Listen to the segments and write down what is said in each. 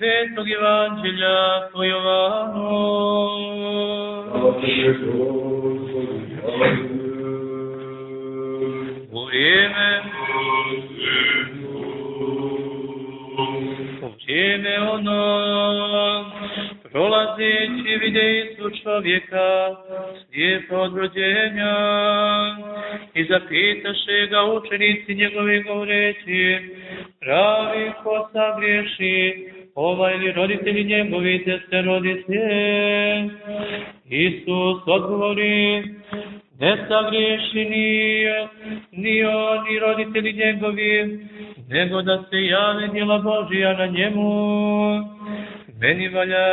svetog evanđelja po Jovanu. U vrijeme u vrijeme ono prolazeći vide Isu čovjeka slijepo od rođenja i zapitaše ga učenici njegovi govoreći pravi ko sagriješi ovaj ili roditelji njegovi te se rodi. Isus odgovori ne sagriješi ni, ni on, ni roditelji njegovi, nego da se jave djela Božija na njemu. Meni valja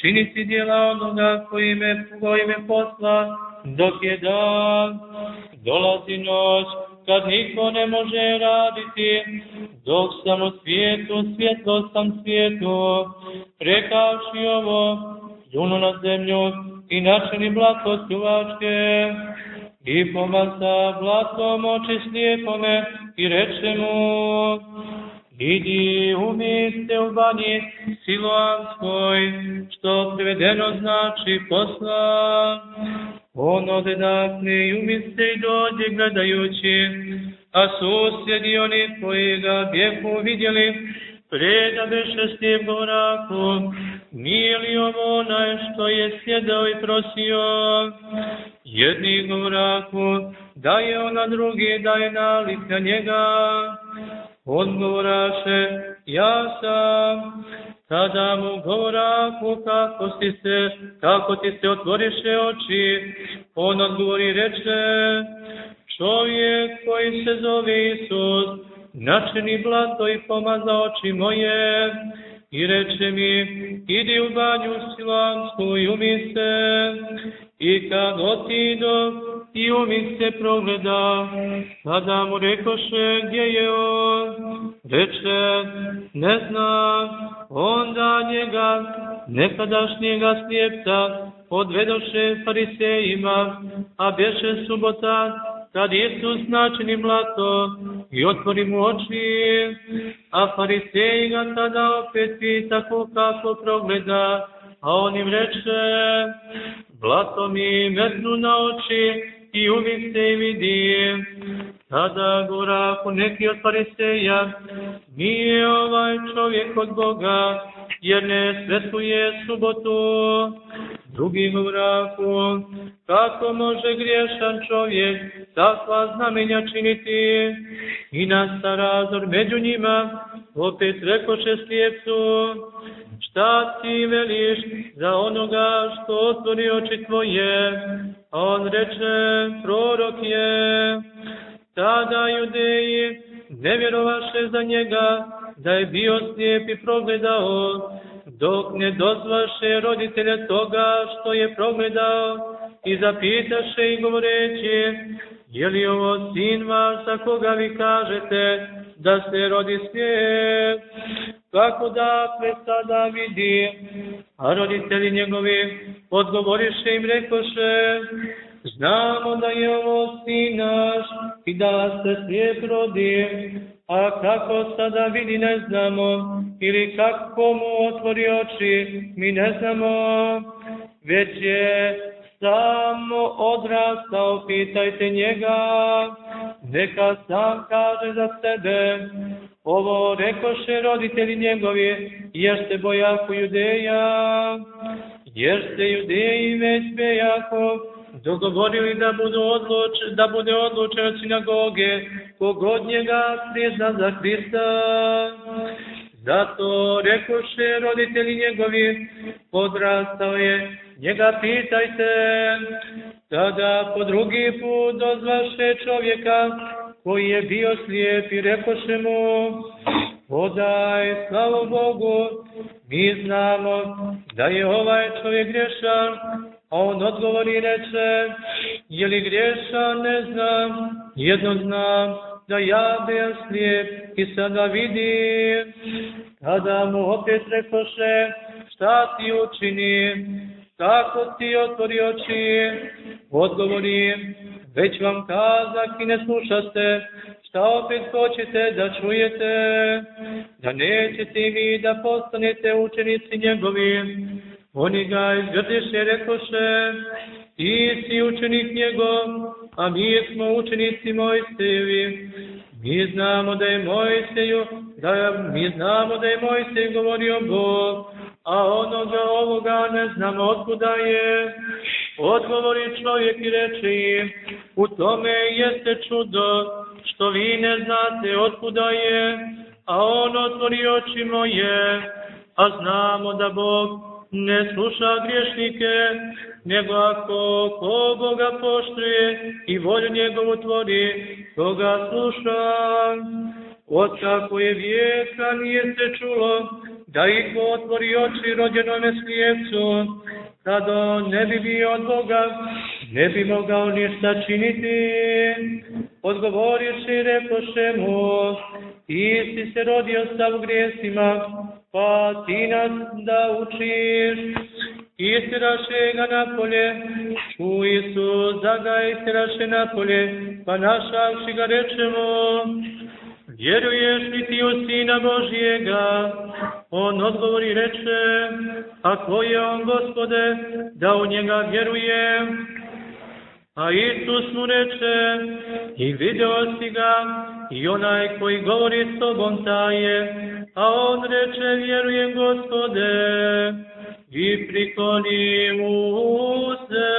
činiti djela onoga koji me, koji me posla, dok je dan, dolazi noć, kad niko ne može raditi, dok sam u svijetu, svjetlo sam svijetu, rekavši ovo, juno na zemlju i načini blato suvačke, i pomasa blatom oči slijepome i reče mu, idi umi se u banji siloanskoj, što prevedeno znači posla. On ode dakle i umi se i dođe gledajući, a susjedi oni koji ga bijehu vidjeli, preda beše slijep govoraku, nije li ovo onaj što je sjedao i prosio? Jedni govoraku, da je ona drugi, da je nalik na njega. Odgovoraše, ja sam. Tada mu govoraku, kako si se, kako ti se otvoriše oči. On odgovori reče, čovjek koji se zove Isus, načini blato i pomaza oči moje, i reče mi, idi u banju silansku i umi se, i kad otido i umi se progleda, tada mu rekoše gdje je on, reče, ne znam, onda njega, nekadašnjega slijepca, odvedoše farisejima, a bješe subota, kad Isus načini blato i otvori mu oči, a fariseji ga tada opet pitahu kako progleda, a on im reče, blato mi metnu na oči i uvijek se i vidi. Tada govoraku neki od fariseja, nije ovaj čovjek od Boga, jer ne svetuje subotu. Drugi govoraku, kako može griješan čovjek takva znamenja činiti? I nasta razor među njima, opet rekoše slijepcu, šta ti veliš za onoga što otvori oči tvoje? A on reče, prorok je. Tada judeji ne vjerovaše za njega da je bio slijep i progledao, dok ne dozvaše roditelja toga što je progledao i zapitaše i govoreći, je li ovo sin vaš za koga vi kažete da se rodi slijep? Kako dakle sada vidi? A roditelji njegovi odgovoriše im rekoše, znamo da je ovo sin naš i da se slijep rodi, a kako sada vidi ne znamo, ili kako mu otvori oči, mi ne znamo, već je samo odrastao, pitajte njega, neka sam kaže za sebe. Ovo rekoše roditelji njegovi, jer se bojaku judeja, jer se judeji već bejako dogovorili da, budu odluč, da bude odlučen od sinagoge, kogod njega prizna za Hrista. Zato rekoše roditelji njegovi, odrastao je, njega pitajte. Tada po drugi put dozvaše čovjeka koji je bio slijep i rekoše mu, podaj slavu Bogu, mi znamo da je ovaj čovjek grešan, a on odgovori reče, je li grešan, ne znam, jedno znam, da ja bio slijep i sada vidim. Tada mu opet rekoše, šta ti učini, kako ti otvori oči, odgovori, već vam kazak i ne slušaste, Šta opet hoćete da čujete? Da nećete vi da postanete učenici njegovi. Oni ga izgrdiše, rekoše, ti si učenik njegov, a mi smo učenici Mojsejevi. Mi znamo da je Mojseju, da mi znamo da je Mojsej govorio Bog, a onoga ovoga ne znamo otkuda je. Odgovori čovjek i reče im, u tome jeste čudo, što vi ne znate otkuda je, a on otvori oči moje, a znamo da Bog ne sluša griješnike, nego ako ko Boga poštuje i volju njegovu tvori, toga sluša. Od kako je vijeka nije se čulo, da ih otvori oči rođenome slijepcu, kad on ne bi bio od Boga, ne bi mogao ništa činiti. Odgovoriš i rekoše mu, ti si se rodio sa u grijesima, pa ti nas da učiš. Istiraše ga napolje, čuji su da ga istiraše napolje, pa našavši ga rečemo, vjeruješ li ti u Sina Božijega? On odgovori reče, a ko je on, gospode, da u njega vjerujem? A Isus mu reče, i video si ga, i onaj koji govori s tobom taje, a on reče, vjerujem, gospode, i prikloni mu se.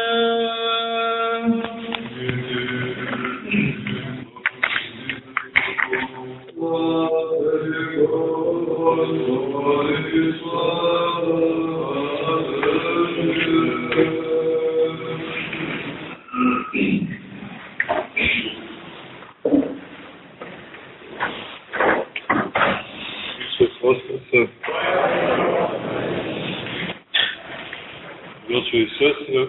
Sestre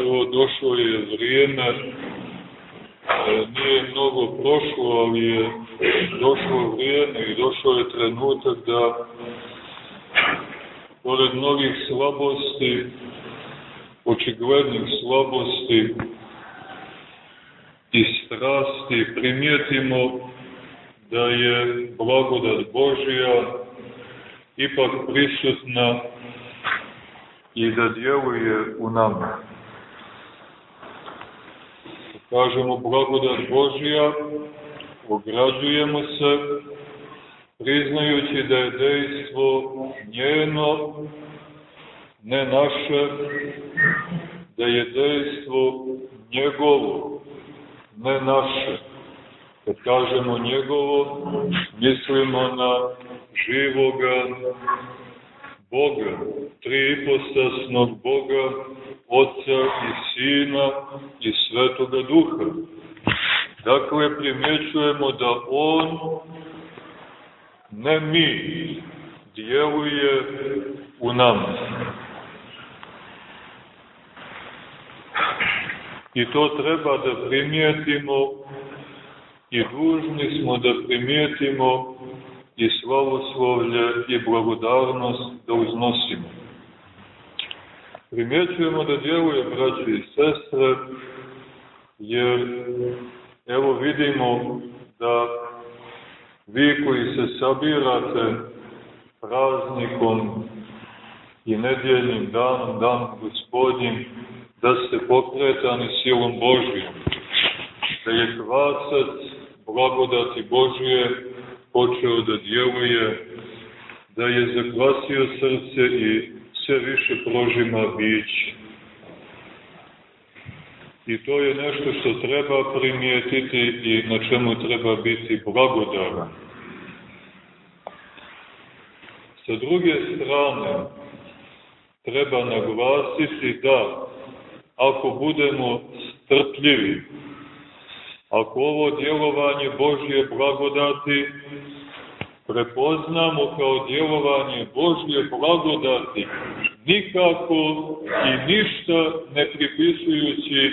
evo došlo je vrijeme nije mnogo prošlo ali je došlo vrijeme i došao je trenutak da pored mnogih slabosti očiglednih slabosti i strasti primijetimo da je blagodat Božija ipak prisutna i da djeluje u nama. Kažemo blagodat Božija, ograđujemo se, priznajući da je dejstvo njeno, ne naše, da je dejstvo njegovo, ne naše. Kad kažemo njegovo, mislimo na živoga Boga, tri ipostasnog Boga, Otca i Sina i Svetoga Duha. Dakle, primjećujemo da On, ne mi, djeluje u nama. I to treba da primijetimo i dužni smo da primijetimo i slavoslovlje i blagodarnost da uznosimo. Primjećujemo da djeluje braće i sestre, jer evo vidimo da vi koji se sabirate praznikom i nedjeljnim danom, dan gospodin, da ste pokretani silom Božijom, da je kvasac blagodati Božije počeo da djeluje, da je zakvasio srce i sve više prožima bić. I to je nešto što treba primijetiti i na čemu treba biti blagodaran. Sa druge strane, treba naglasiti da ako budemo strpljivi, Ako ovo djelovanje Božje blagodati prepoznamo kao djelovanje Božje blagodati, nikako i ništa ne pripisujući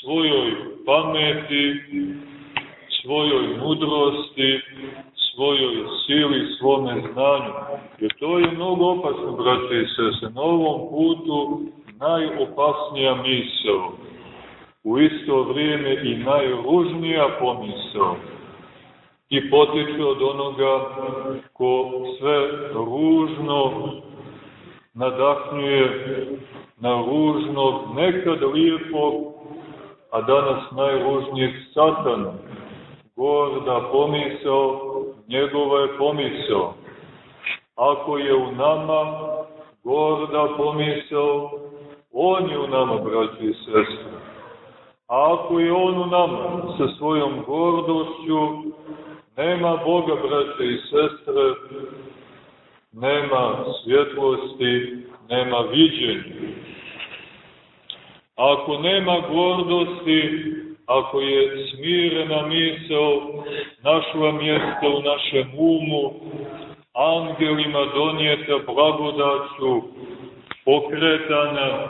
svojoj pameti, svojoj mudrosti, svojoj sili, svome znanju. Jer to je mnogo opasno, braće i sese. Na ovom putu najopasnija misao u isto vrijeme i najružnija pomisao i potiče od onoga ko sve ružno nadahnjuje na ružnog, nekad lijepog, a danas najružnijeg satana. Gorda pomisao, njegova je pomisao. Ako je u nama gorda pomisao, on je u nama, braći i sestre. A ako je on u nama sa svojom gordošću, nema Boga, braće i sestre, nema svjetlosti, nema viđenja. Ako nema gordosti, ako je smirena misao našla mjesto u našem umu, angelima donijeta blagodaću, pokretana,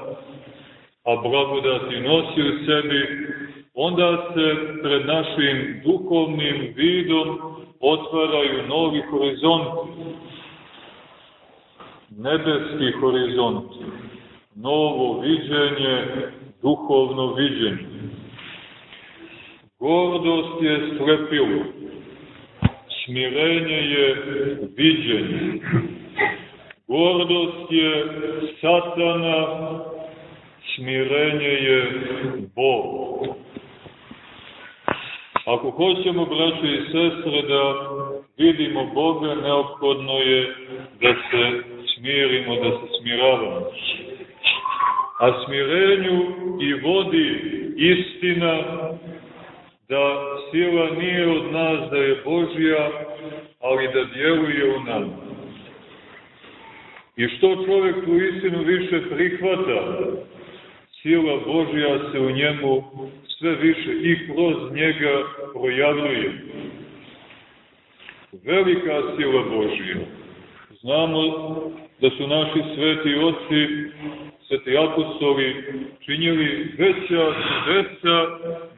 a blagodati nosi u sebi, onda se pred našim duhovnim vidom otvaraju novi horizonti, nebeski horizonti, novo viđenje, duhovno viđenje. Gordost je slepilo, smirenje je viđenje. Gordost je satana, smirenje je Bog. Ako hoćemo, braćo i sestre, da vidimo Boga, neophodno je da se smirimo, da se smiravamo. A smirenju i vodi istina da sila nije od nas, da je Božja, ali da djeluje u nama. I što čovjek tu istinu više prihvata, sila Božja se u njemu sve više i kroz njega projavljuje. Velika sila Božja. Znamo da su naši sveti oci, sveti apostoli, činili veća čudesa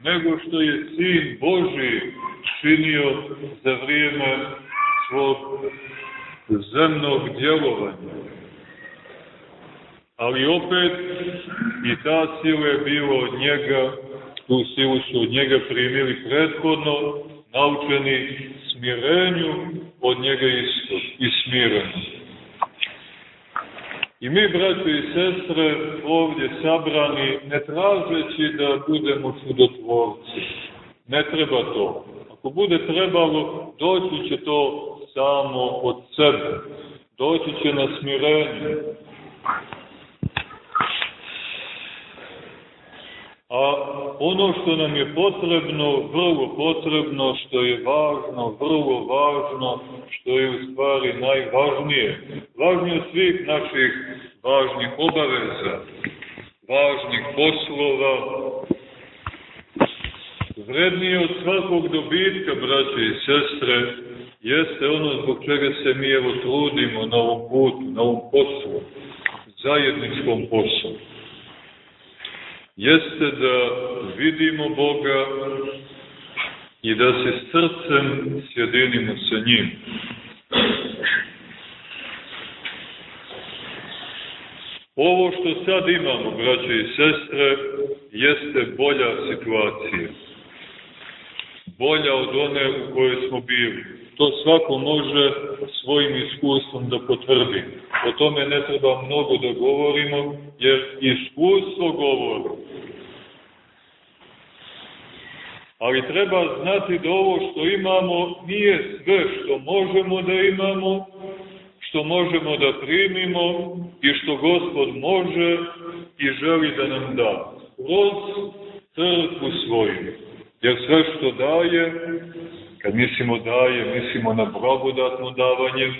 nego što je Sin Boži činio za vrijeme svog zemnog djelovanja. Ali opet i ta sila je bila od njega, tu silu su od njega primili prethodno, naučeni smirenju, od njega isto i smireno. I mi, braći i sestre, ovdje sabrani, ne tražeći da budemo čudotvorci. Ne treba to. Ako bude trebalo, doći će to samo od sebe. Doći će na smirenje. A ono što nam je potrebno, vrlo potrebno, što je važno, vrlo važno, što je u stvari najvažnije, važnije od svih naših važnih obaveza, važnih poslova, vrednije od svakog dobitka, braće i sestre, jeste ono zbog čega se mi evo trudimo na ovom putu, na ovom poslu, zajedničkom poslu jeste da vidimo Boga i da se srcem sjedinimo sa njim. Ovo što sad imamo, braće i sestre, jeste bolja situacija. Bolja od one u kojoj smo bili. To svako može svojim iskustvom da potvrdi. O tome ne treba mnogo da govorimo, jer iskustvo govori. Ali treba znati da ovo što imamo nije sve što možemo da imamo, što možemo da primimo i što Gospod može i želi da nam da. Kroz crkvu svoju. Jer sve što daje, kad mislimo daje, mislimo na blagodatno davanje,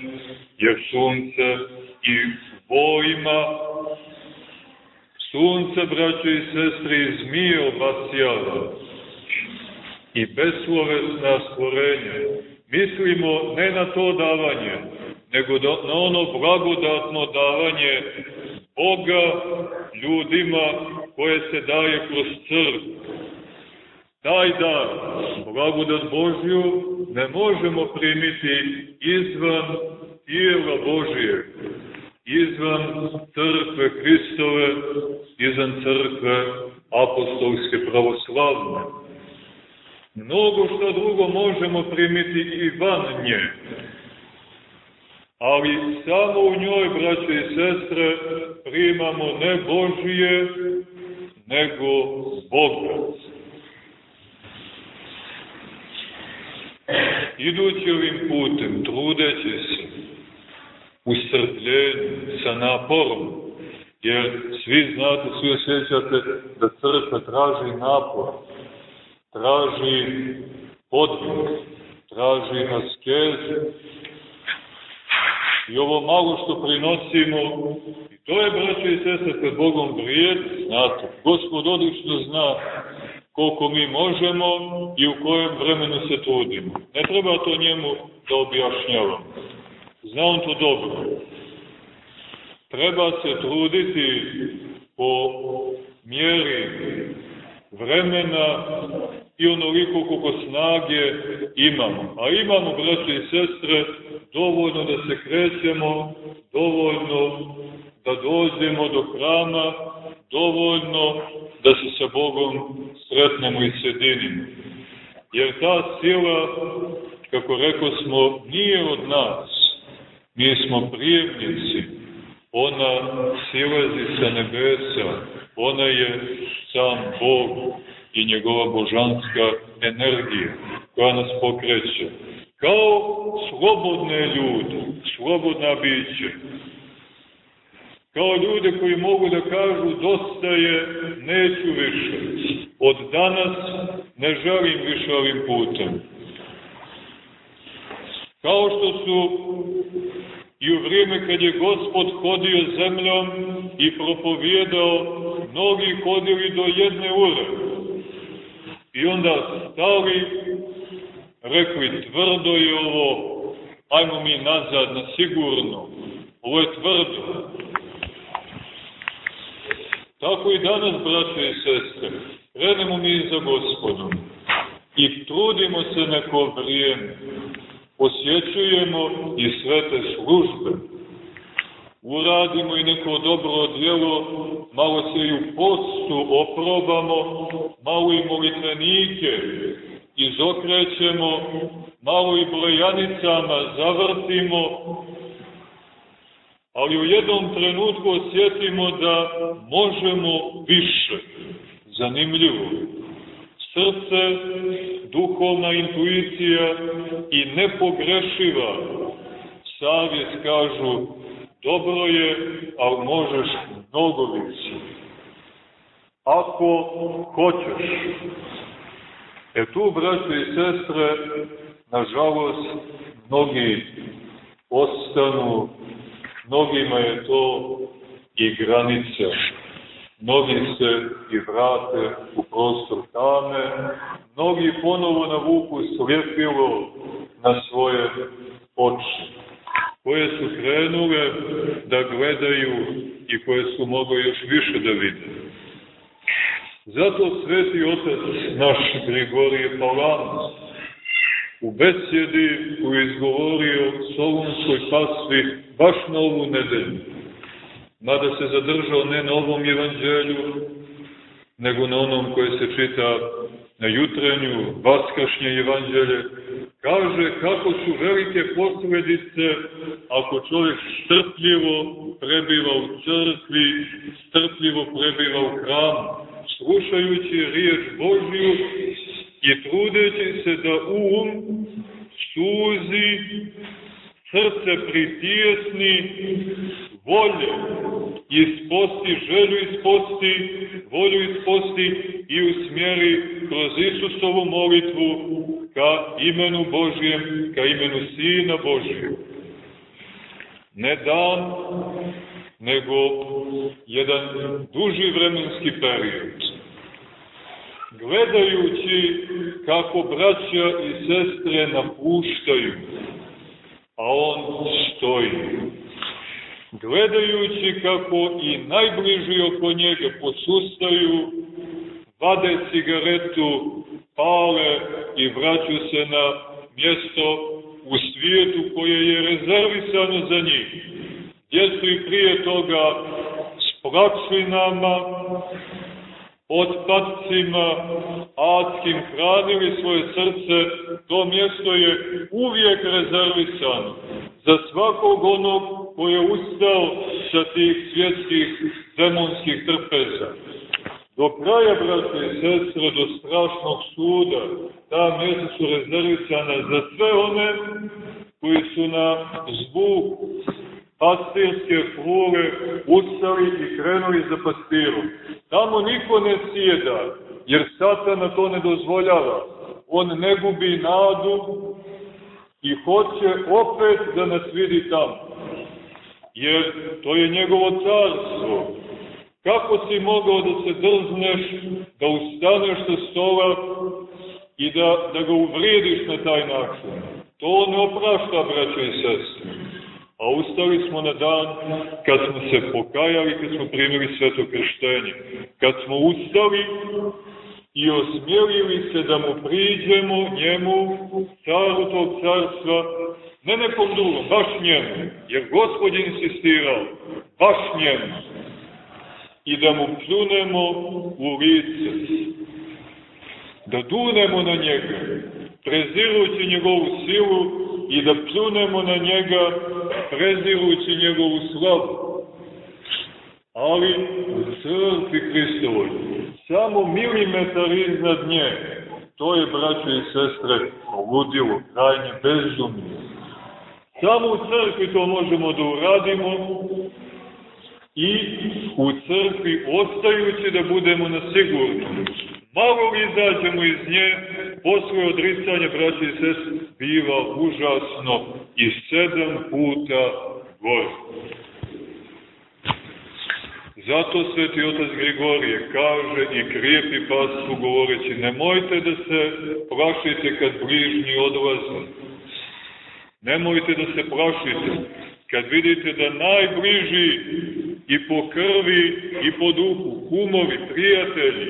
jer sunce i vojima, sunce, braće i sestre, i zmije obasjava i beslovesna stvorenja. Mislimo ne na to davanje, nego da, na ono blagodatno davanje Boga ljudima koje se daje kroz crkvu. Taj dar, blagodat Božju, ne možemo primiti izvan tijela Božije, izvan crkve Hristove, izvan crkve apostolske pravoslavne. Mnogo što drugo možemo primiti i van nje. Ali samo u njoj, braće i sestre, primamo ne Božije, nego Boga. Idući ovim putem, trudeći se, u strpljenju, sa naporom, jer svi znate, svi osjećate da crkva traži napor, traži podvig, traži askezu. I ovo malo što prinosimo, i to je, braće i sestre, pred Bogom vrijed, znate, Gospod odlično zna koliko mi možemo i u kojem vremenu se trudimo. Ne treba to njemu da objašnjavam. Zna on to dobro. Treba se truditi po mjeri vremena i onoliko koliko snage imamo. A imamo, braće i sestre, dovoljno da se krećemo, dovoljno da dođemo do hrama, dovoljno da se sa Bogom sretnemo i sjedinimo. Jer ta sila, kako rekao smo, nije od nas. Mi smo prijemnici. Ona silazi sa nebesa. Ona je sam Bog i njegova božanska energija koja nas pokreće. Kao slobodne ljude, slobodna biće kao ljude koji mogu da kažu dosta je, neću više. Od danas ne želim više ovim putem. Kao što su i u vrijeme kad je Gospod hodio zemljom i propovjedao, mnogi hodili do jedne ure. I onda stali, rekli, tvrdo je ovo, ajmo mi nazad na sigurno, ovo je tvrdo. Tako i danas, braće i sestre, krenemo mi za gospodom i trudimo se neko vrijeme, posjećujemo i svete službe, uradimo i neko dobro djelo, malo se i u postu oprobamo, malo i molitvenike izokrećemo, malo i blejanicama zavrtimo, ali u jednom trenutku osjetimo da možemo više. Zanimljivo. Srce, duhovna intuicija i nepogrešiva savjest kažu dobro je, ali možeš mnogo više. Ako hoćeš. E tu, braće i sestre, nažalost, mnogi ostanu Mnogima je to i granica. Mnogi se i vrate u prostor tame, mnogi ponovo navuku slijepilo na svoje oči, koje su krenule da gledaju i koje su mogle još više da vide. Zato sveti otac naš Grigorije Palamas u besjedi koju izgovorio Solunskoj pasvi baš na ovu nedelju, mada se zadržao ne na ovom evanđelju, nego na onom koje se čita na jutrenju, vaskašnje evanđelje, kaže kako su velike posledice ako čovjek strpljivo prebiva u crkvi, strpljivo prebiva u hramu, slušajući riječ Božju i trudeći se da um suzi, srce pritijesni, volje isposti, želju isposti, volju isposti i usmjeri kroz Isusovu molitvu ka imenu Božijem, ka imenu Sina Božijeg. Ne dan, nego jedan duži vremenski period gledajući kako braća i sestre napuštaju, a on stoji. Gledajući kako i najbliži oko njega posustaju, vade cigaretu, pale i vraću se na mjesto u svijetu koje je rezervisano za njih, gdje su i prije toga s nama, otpadcima adskim hranili svoje srce, to mjesto je uvijek rezervisano za svakog onog ko je ustao sa tih svjetskih demonskih trpeza. Do kraja, brate i sestre, do strašnog suda, ta mjesta su rezervisana za sve one koji su na zvuk pastirske flure ustali i krenuli za pastirom. Tamo niko ne sjeda, jer satana to ne dozvoljava. On ne gubi nadu i hoće opet da nas vidi tamo. Jer to je njegovo carstvo. Kako si mogao da se drzneš, da ustaneš sa stola i da, da ga uvrijediš na taj način? To ne oprašta, braće i sestre a ustali smo na dan kad smo se pokajali, kad smo primili sveto krštenje. Kad smo ustali i osmjelili se da mu priđemo njemu, caru tog carstva, ne nekom drugom, baš njemu, jer gospod je insistirao, baš njemu, i da mu pljunemo u lice, da dunemo na njega, prezirujući njegovu silu i da pljunemo na njega prezirujući njegovu slavu. Ali u crkvi Hristovoj, samo milimetar iznad nje, to je, braćo i sestre, ludilo, krajnje bezumno. Samo u crkvi to možemo da uradimo i u crkvi ostajući da budemo na sigurnom. Malo li izađemo iz nje, posle odricanja, braći i sest, biva užasno i sedam puta gore. Zato sveti otac Grigorije kaže i krijepi pasku govoreći, nemojte da se plašite kad bližnji odlaze. Nemojte da se plašite kad vidite da najbliži i po krvi i po duhu, kumovi, prijatelji,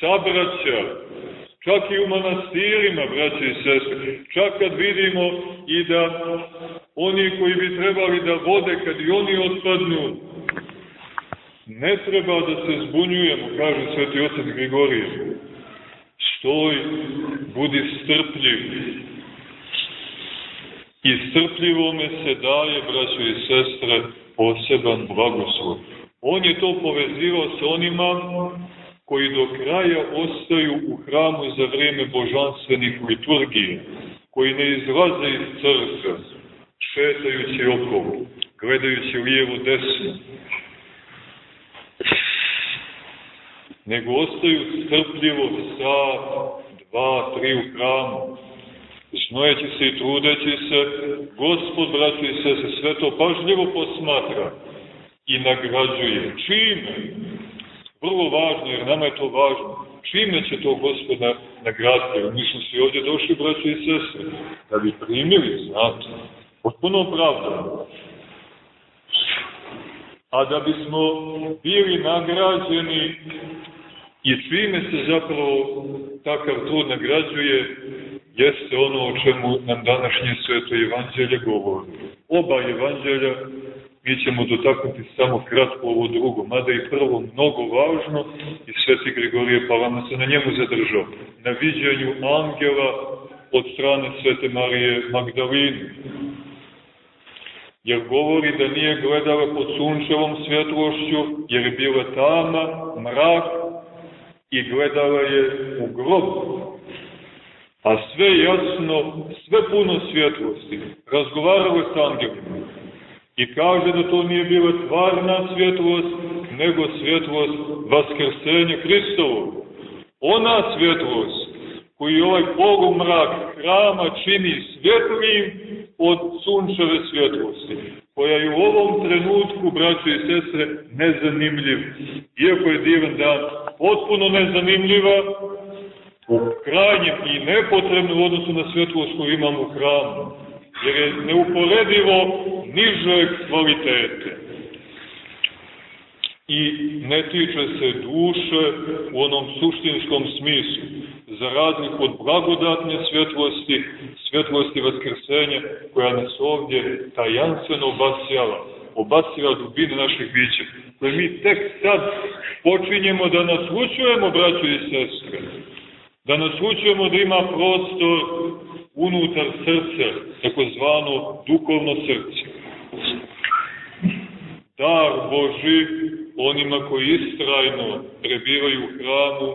sabraća, čak i u manastirima, braće i sestre, čak kad vidimo i da oni koji bi trebali da vode, kad i oni otpadnu, ne treba da se zbunjujemo, kaže sveti otac Grigorije. Stoj, budi strpljiv. I strpljivome se daje, braćo i sestre, poseban blagoslov. On je to povezivao sa onima koji do kraja ostaju u hramu za vreme božanstvenih liturgija, koji ne izlaze iz crkve, šetajući okolo, gledajući lijevo desno, nego ostaju strpljivo sa dva, tri u hramu, znojeći se i trudeći se, gospod, braći se, se sve to pažljivo posmatra i nagrađuje. Čime? Vrlo važno, jer nama je to važno. Čime će to gospoda nagraditi? Mi smo svi ovdje došli, braći i sestre, da bi primili, znate, potpuno opravdano. A da bismo bili nagrađeni i čime se zapravo takav trud nagrađuje, jeste ono o čemu nam današnje sveto evanđelje govori. Oba evanđelja Mi ćemo dotaknuti samo kratko ovo drugo, mada i prvo mnogo važno i sveti Grigorije Palama se na njemu zadržao. Na viđenju angela od strane svete Marije Magdaline. Jer govori da nije gledala pod sunčevom svjetlošću, jer je bila tama, mrak i gledala je u grobu. A sve jasno, sve puno svjetlosti. Razgovarala s angelima I kaže da to nije bila stvarna svjetlost, nego svjetlost Vaskrsenja Hristovo. Ona svjetlost koji ovaj polumrak hrama čini svjetlijim od sunčeve svjetlosti, koja je u ovom trenutku, braćo i sestre, nezanimljiv. Iako je divan dan, potpuno nezanimljiva, u krajnjem i nepotrebno odnosu na svjetlost koju imamo u hramu jer je neuporedivo nižeg kvalitete. I ne tiče se duše u onom suštinskom smislu, za razliku od blagodatne svjetlosti, svjetlosti vaskrsenja, koja nas ovdje tajanstveno obasjava. obasira dubine naših bića, koje mi tek sad počinjemo da naslučujemo, braćo i sestre, da naslučujemo da ima prostor unutar srca, takozvano duhovno srce. Dar Boži onima koji istrajno prebivaju u hramu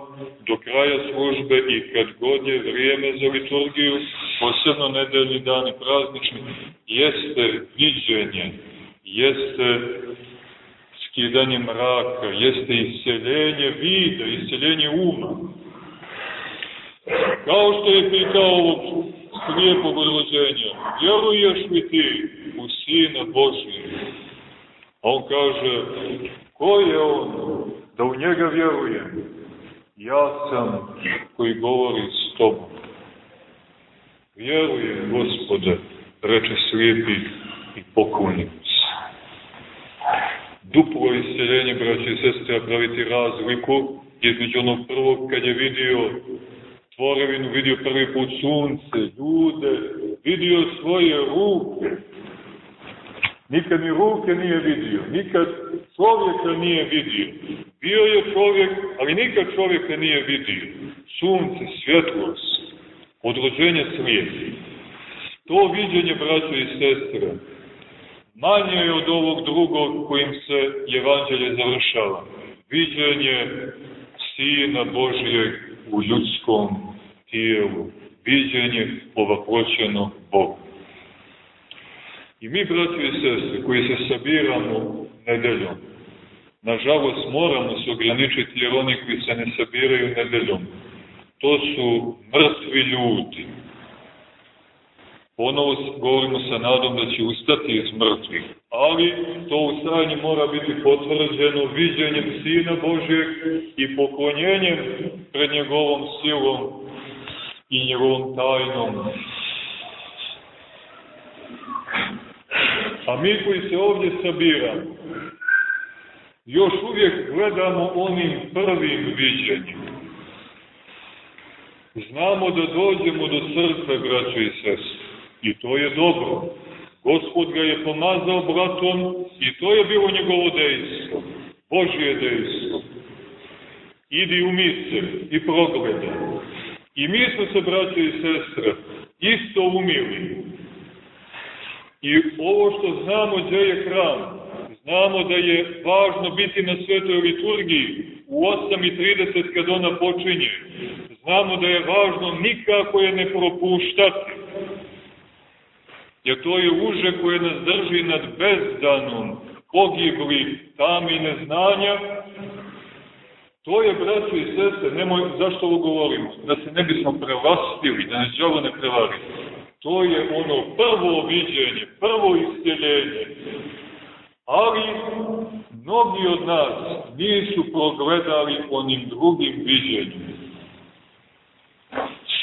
do kraja službe i kad god je vrijeme za liturgiju, posebno nedeljni dan i praznični, jeste viđenje, jeste skidanje mraka, jeste isceljenje vida, isceljenje uma. Kao što je pitao ovog slijepog odrođenja, vjeruješ li ti u Sina Božije? A on kaže, ko je on da u njega vjerujem? Ja sam koji govori s tobom. Vjerujem, gospode, reče slijepi i poklonimo se. Duplo isceljenje, braće i sestre, praviti razliku između onog prvog kad je vidio tvorevinu, vidio prvi put sunce, ljude, vidio svoje ruke. Nikad ni ruke nije vidio, nikad čovjeka nije vidio. Bio je čovjek, ali nikad čovjeka nije vidio. Sunce, svjetlost, odrođenje svijesti. To viđenje, braćo i sestre, manje je od ovog drugog kojim se evanđelje završava. Viđenje Sina Božijeg u ljudskom tijelu. Viđenje ovaploćeno Bogu. I mi, braćo i sestre, koji se sabiramo nedeljom, nažalost moramo se ograničiti jer oni koji se ne sabiraju nedeljom, to su mrtvi ljudi. Ponovo govorimo sa nadom da će ustati iz mrtvih, ali to ustajanje mora biti potvrđeno viđenjem Sina Božijeg i poklonjenjem pred njegovom silom i njegovom tajnom. A mi koji se ovdje sabiramo, još uvijek gledamo onim prvim viđenjem. Znamo da dođemo do crkve, braćo i sestre. I to je dobro. Gospod ga je pomazao bratom i to je bilo njegovo dejstvo. Božje dejstvo. Idi u mise i progledaj. I mi smo se, braćo i sestre, isto umili. I ovo što znamo gdje je hram, znamo da je važno biti na svetoj liturgiji u 8.30 kad ona počinje. Znamo da je važno nikako je ne propuštati. Jer to je uže koje nas drži nad bezdanom, pogibli, tami neznanja. To je, braćo i sestre, nemoj, zašto ovo govorimo? Da se ne bismo prevlastili, da nas džavo ne prevari. To je ono prvo viđenje, prvo isteljenje. Ali mnogi od nas nisu progledali onim drugim viđenjima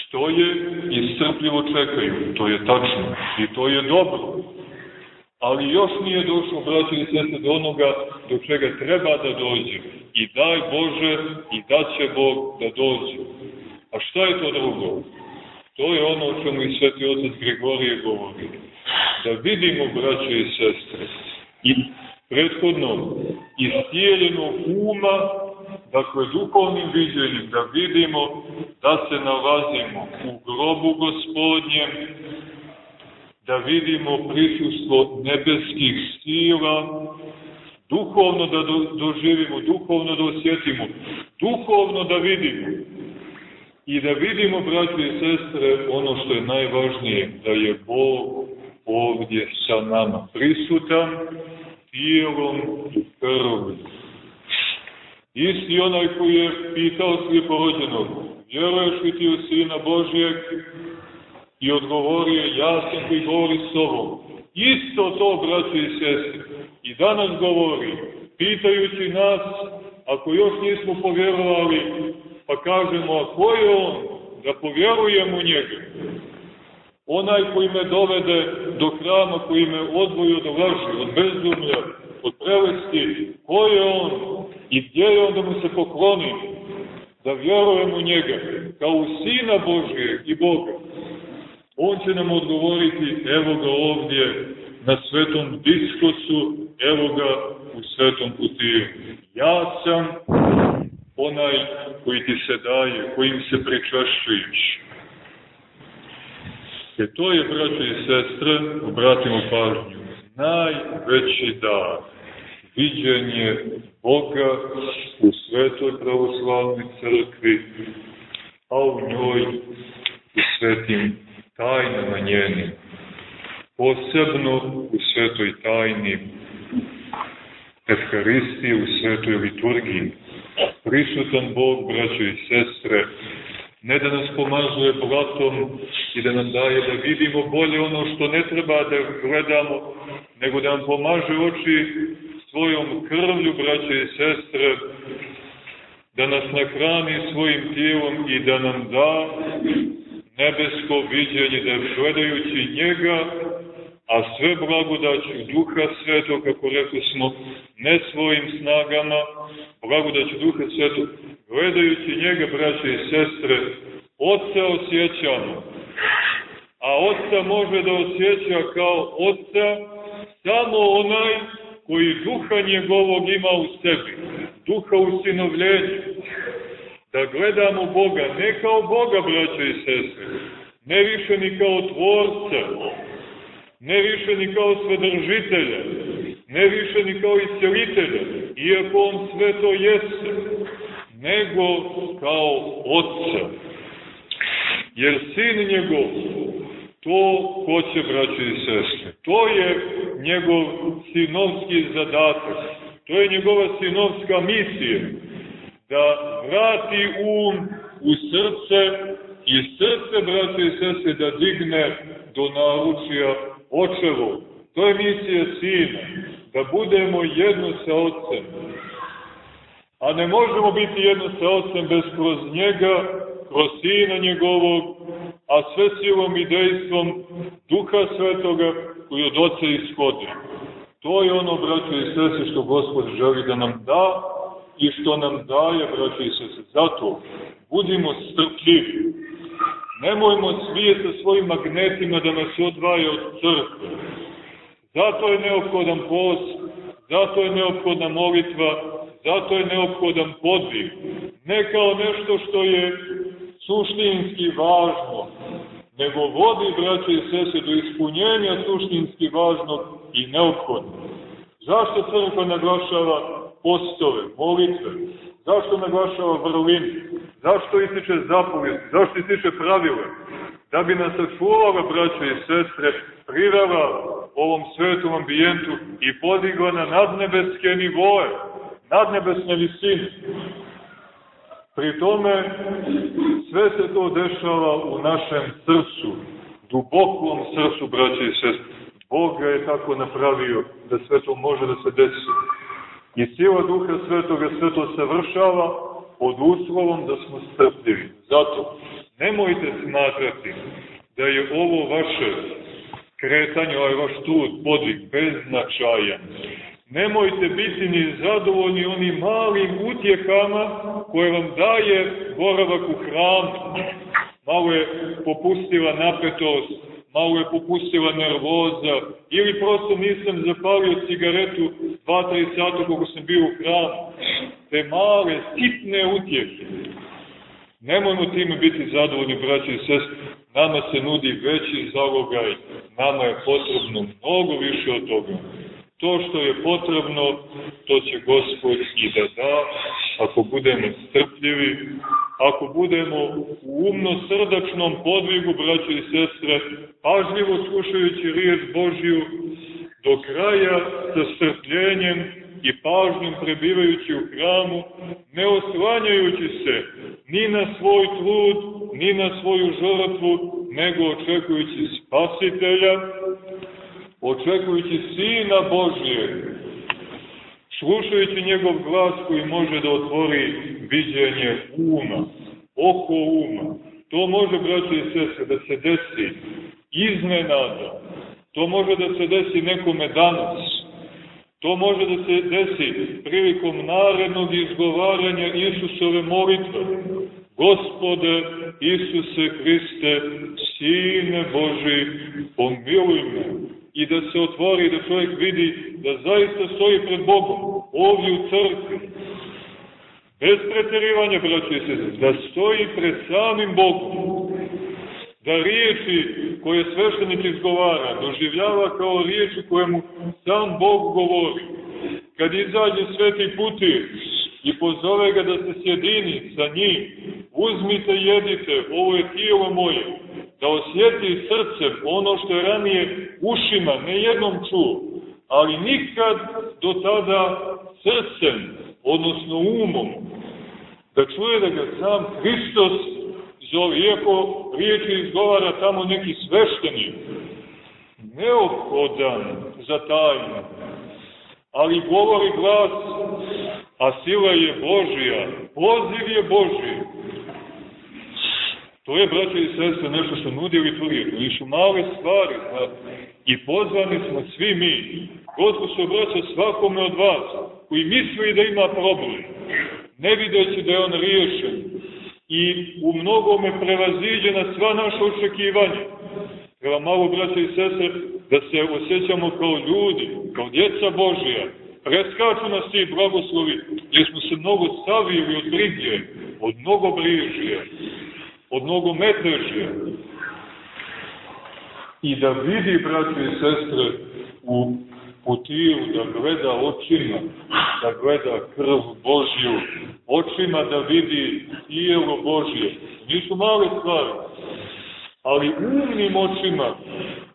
stoje i strpljivo čekaju. To je tačno i to je dobro. Ali još nije došlo, braći i sestre, do onoga do čega treba da dođe. I daj Bože i da će Bog da dođe. A šta je to drugo? To je ono o čemu i sveti otac Grigorije govori. Da vidimo, braće i sestre, i prethodno istijeljenog uma dakle, duhovnim viđenjem, da vidimo da se nalazimo u grobu gospodnjem, da vidimo prisustvo nebeskih sila, duhovno da do, doživimo, duhovno da osjetimo, duhovno da vidimo. I da vidimo, braći i sestre, ono što je najvažnije, da je Bog ovdje sa nama prisutan, tijelom i krvom Isti onaj koji je pitao slijeporođenog, vjeruješ li ti u Sina Božijeg? I odgovorio, ja sam koji govori s tobom. Isto to, braći i sestri, i danas govori, pitajući nas, ako još nismo povjerovali, pa kažemo, a ko je on, da povjerujem u njega? Onaj koji me dovede do hrama, koji me odvoji od laži, od bezumlja, od prelesti, ko je on i gdje je on da mu se pokloni, da vjerujem u njega, kao u Sina Božije i Boga. On će nam odgovoriti, evo ga ovdje, na svetom diskosu, evo ga u svetom putiju. Ja sam onaj koji ti se daje, kojim se pričašćuješ. E to je, braće i sestre, obratimo pažnju, najveći dar, viđenje Boga u svetoj pravoslavnoj crkvi, a u njoj u svetim tajnama njenim, posebno u svetoj tajni Evharistije, u svetoj liturgiji. Prisutan Bog, braćo i sestre, ne da nas pomazuje blatom i da nam daje da vidimo bolje ono što ne treba da gledamo, nego da nam pomaže oči svojom krvlju, braće i sestre, da nas nahrani svojim tijelom i da nam da nebesko viđenje, da gledajući njega, a sve blagodaću Duha Svetog, kako rekli smo, ne svojim snagama, blagodaću Duha Svetog, gledajući njega, braće i sestre, Otca osjećamo, a Otca može da osjeća kao Otca samo onaj koji duha njegovog ima u sebi, duha u sinovljenju. Da gledamo Boga, ne kao Boga, braće i sestre, ne više ni kao tvorca, ne više ni kao svedržitelja, ne više ni kao iscelitelja, iako on sve to jeste, nego kao Otca. Jer sin njegov to hoće, braće i sestre. To je njegov sinovski zadatak. To je njegova sinovska misija. Da vrati um u srce i srce, braće i sestre, da digne do naručija očevu. To je misija sina. Da budemo jedno sa ocem. A ne možemo biti jedno sa ocem bez kroz njega, kroz sina njegovog, a sve silom i dejstvom Duha Svetoga koji od Oca ishodi. To je ono, braćo i sese, što Gospod želi da nam da i što nam daje, braćo i sese. Zato budimo strpljivi. Nemojmo svije sa svojim magnetima da nas odvaje od crkve. Zato je neophodan post, zato je neophodna molitva, zato je neophodan podvig. Ne kao nešto što je suštinski važno, nego vodi, braće i sese, do ispunjenja suštinski važnog i neophodnog. Zašto crkva naglašava postove, molitve? Zašto naglašava vrlinu? Zašto ističe zapovijest? Zašto ističe pravile? Da bi nas sačuvala, braće i sestre, privela ovom svetom ambijentu i podigla na nadnebeske nivoje, nadnebesne visine. Pri tome sve se to dešava u našem srcu, dubokom srcu, braće i sestre. Bog ga je tako napravio da sve to može da se desi. I sila Duha Svetoga sve to savršava pod uslovom da smo strpljivi. Zato, nemojte smatrati da je ovo vaše kretanje, ovaj vaš trud, podvig, beznačajan Nemojte biti ni zadovoljni onim malim utjehama koje vam daje boravak u hramu. Malo je popustila napetost, malo je popustila nervoza, ili prosto nisam zapalio cigaretu 2-3 sata kako sam bio u hramu. Te male, sitne utjehe. Nemojmo time biti zadovoljni, braći i sestri. Nama se nudi veći zalogaj, nama je potrebno mnogo više od toga. To što je potrebno, to će Gospod i da da, ako budemo strpljivi, ako budemo u umno-srdačnom podvigu, braće i sestre, pažljivo slušajući riječ Božiju, do kraja sa strpljenjem i pažnjom prebivajući u hramu, ne oslanjajući se ni na svoj trud, ni na svoju žrtvu, nego očekujući spasitelja, očekujući Sina Božije, slušajući njegov glas koji može da otvori viđenje uma, oko uma. To može, braće i sese, da se desi iznenada. To može da se desi nekome danas. To može da se desi prilikom narednog izgovaranja Isusove molitve. Gospode Isuse Hriste, Sine Boži, pomiluj me. I da se otvori, da čovjek vidi da zaista stoji pred Bogom, ovdje u crkvi, bez preterivanja, braći sestri, da stoji pred samim Bogom, da riječi koje sveštenik izgovara doživljava kao riječi koje mu sam Bog govori. Kad izađe sveti putir i pozove ga da se sjedini sa njim, uzmite, jedite, ovo je tijelo moje, da osjeti srcem ono što je ranije ušima, ne jednom čuo, ali nikad do tada srcem, odnosno umom, da čuje da ga sam Hristos zove, iako riječi izgovara tamo neki sveštenik, neophodan za tajnu, ali govori glas, a sila je Božija, poziv je Božiji. To je, braće i sestre, nešto što nudi liturgija, to nisu male stvari, a, i pozvani smo svi mi. Gospod se obraća svakome od vas, koji misli da ima problem, ne videći da je on riješen, i u mnogome prevaziđe na sva naša očekivanja. Treba malo, braće i sestre, da se osjećamo kao ljudi, kao djeca Božija. Preskaču nas ti blagoslovi, jer smo se mnogo stavili od brige, od mnogo bližije, od mnogo metežije. I da vidi, braće i sestre, u putiru, da gleda očima, da gleda krv Božju, očima da vidi tijelo Božje. Nisu male stvari, ali umnim očima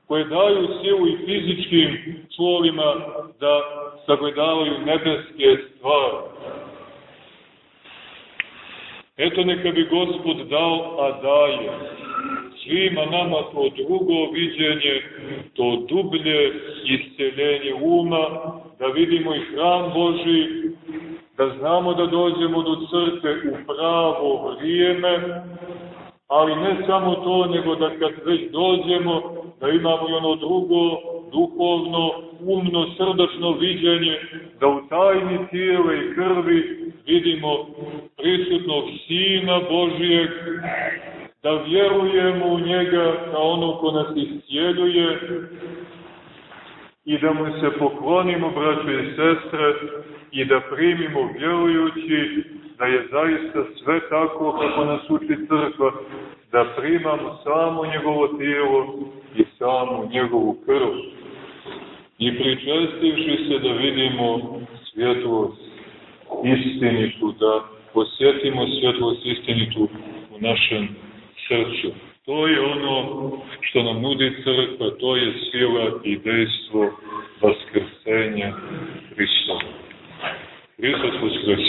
koje daju silu i fizičkim čulima da sagledavaju nebeske stvari. Eto neka bi Gospod dao, a daje svima nama to drugo viđenje, to dublje isceljenje uma, da vidimo i hram Boži, da znamo da dođemo do crkve u pravo vrijeme, ali ne samo to, nego da kad već dođemo, da imamo ono drugo, duhovno, umno, srdačno viđenje, da u tajni tijele i krvi vidimo prisutnog Sina Božijeg, da vjerujemo u njega kao ono ko nas iscijeljuje i da mu se poklonimo, braće i sestre, i da primimo vjerujući da je zaista sve tako kako nas uči crkva, da primamo samo njegovo tijelo i samo njegovu krv. I pričestivši se da vidimo svjetlost istinitu, da posjetimo svjetlost istinitu u našem srcu. To je ono što nam nudi crkva, to je sila i dejstvo vaskrsenja Hristova. Hristos Voskres.